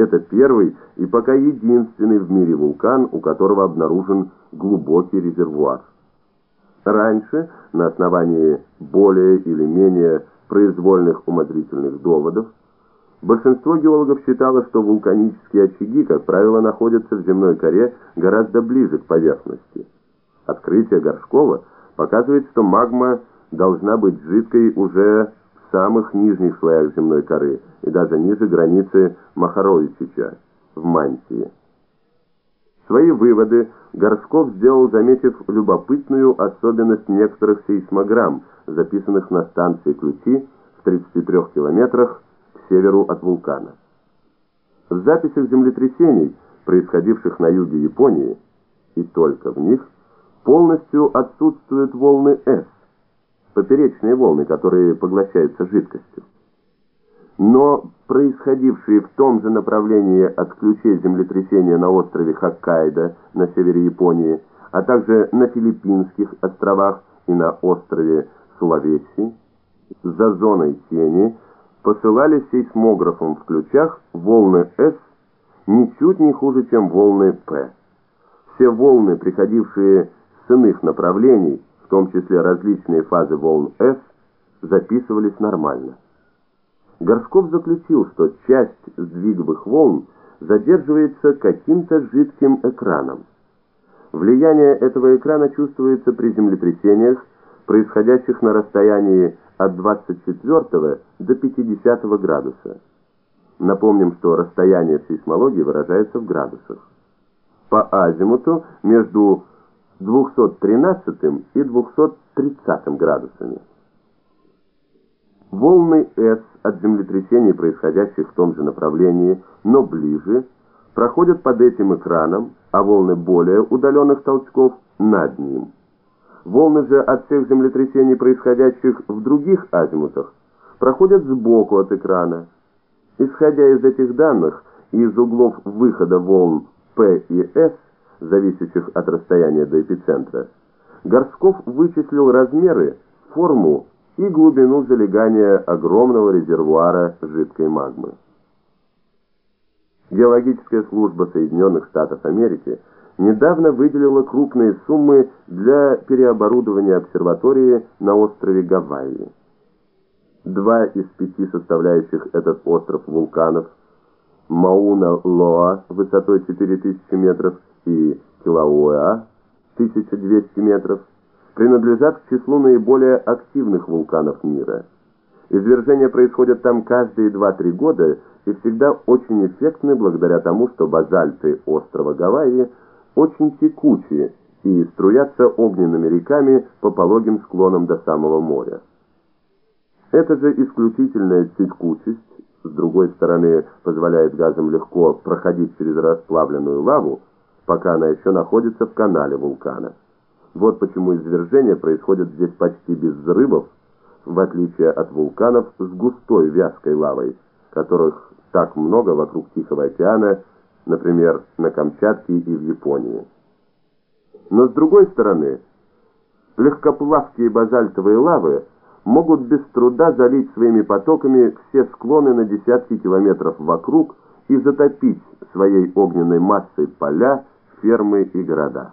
Это первый и пока единственный в мире вулкан, у которого обнаружен глубокий резервуар. Раньше, на основании более или менее произвольных умозрительных доводов, большинство геологов считало, что вулканические очаги, как правило, находятся в земной коре гораздо ближе к поверхности. Открытие Горшкова показывает, что магма должна быть жидкой уже самых нижних слоях земной коры и даже ниже границы Махаровичича в Мантии. Свои выводы Горшков сделал, заметив любопытную особенность некоторых сейсмограмм, записанных на станции Ключи в 33 километрах к северу от вулкана. В записях землетрясений, происходивших на юге Японии, и только в них, полностью отсутствуют волны С, поперечные волны, которые поглощаются жидкостью но происходившие в том же направлении от ключей землетрясения на острове Хоккайдо на севере Японии, а также на Филиппинских островах и на острове Сулавеси, за зоной тени, посылали сейсмографом в ключах волны С ничуть не хуже, чем волны П. Все волны, приходившие с иных направлений, в том числе различные фазы волн С, записывались нормально. Горшков заключил, что часть сдвиговых волн задерживается каким-то жидким экраном. Влияние этого экрана чувствуется при землетрясениях, происходящих на расстоянии от 24 до 50 градуса. Напомним, что расстояние в сейсмологии выражается в градусах. По азимуту между 213 и 230 градусами. Волны С от землетрясений, происходящих в том же направлении, но ближе, проходят под этим экраном, а волны более удаленных толчков над ним. Волны же от всех землетрясений, происходящих в других азимутах, проходят сбоку от экрана. Исходя из этих данных и из углов выхода волн P и S, зависящих от расстояния до эпицентра, Горсков вычислил размеры, форму и глубину залегания огромного резервуара жидкой магмы. Геологическая служба Соединенных Штатов Америки недавно выделила крупные суммы для переоборудования обсерватории на острове Гавайи. Два из пяти составляющих этот остров вулканов Мауна-Лоа высотой 4000 метров и Килауэа 1200 метров принадлежат к числу наиболее активных вулканов мира. Извержения происходят там каждые 2-3 года и всегда очень эффектны благодаря тому, что базальты острова Гавайи очень текучие и струятся огненными реками по пологим склонам до самого моря. Эта же исключительная текучесть, с другой стороны, позволяет газам легко проходить через расплавленную лаву, пока она еще находится в канале вулкана. Вот почему извержения происходят здесь почти без взрывов, в отличие от вулканов с густой вязкой лавой, которых так много вокруг Тихого океана, например, на Камчатке и в Японии. Но с другой стороны, легкоплавкие базальтовые лавы могут без труда залить своими потоками все склоны на десятки километров вокруг и затопить своей огненной массой поля, фермы и города.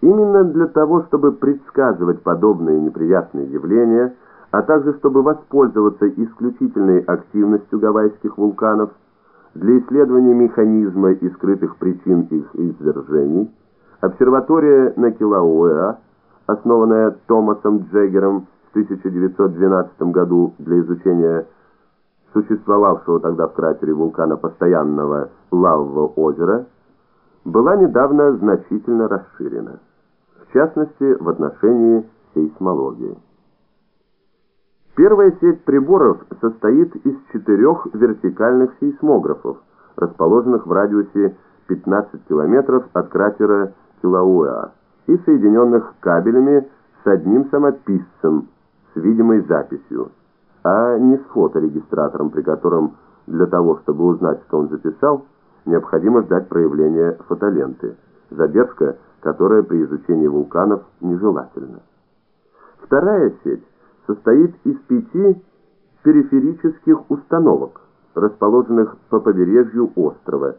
Именно для того, чтобы предсказывать подобные неприятные явления, а также чтобы воспользоваться исключительной активностью гавайских вулканов, для исследования механизма и скрытых причин их извержений, обсерватория на Килауэа, основанная Томасом Джеггером в 1912 году для изучения существовавшего тогда в кратере вулкана постоянного лавового озера, была недавно значительно расширена, в частности в отношении сейсмологии. Первая сеть приборов состоит из четырех вертикальных сейсмографов, расположенных в радиусе 15 километров от кратера Килауэа и соединенных кабелями с одним самописцем с видимой записью, а не с фоторегистратором, при котором для того, чтобы узнать, что он записал, необходимо ждать проявления фотоленты, задержка, которая при изучении вулканов нежелательна. Вторая сеть состоит из пяти периферических установок, расположенных по побережью острова.